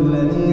الذين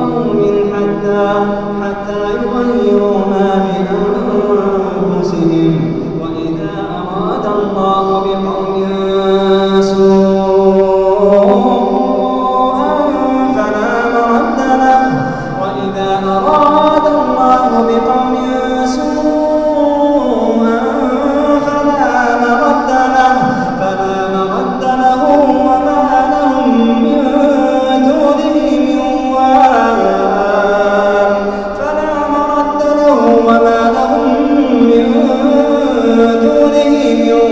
قوم حتى حتى يغيروا ما وما لهم من دونه من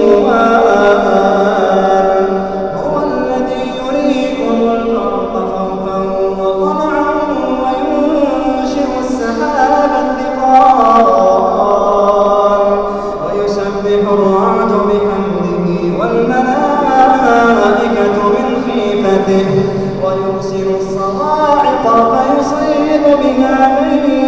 هو الذي يريكم الأرض خوفا وطمعا وينشر السحاب الثقال. ويسبح الرعد بحمده والملائكة من خيفته. ويرسل الصواعق فيصيب بها من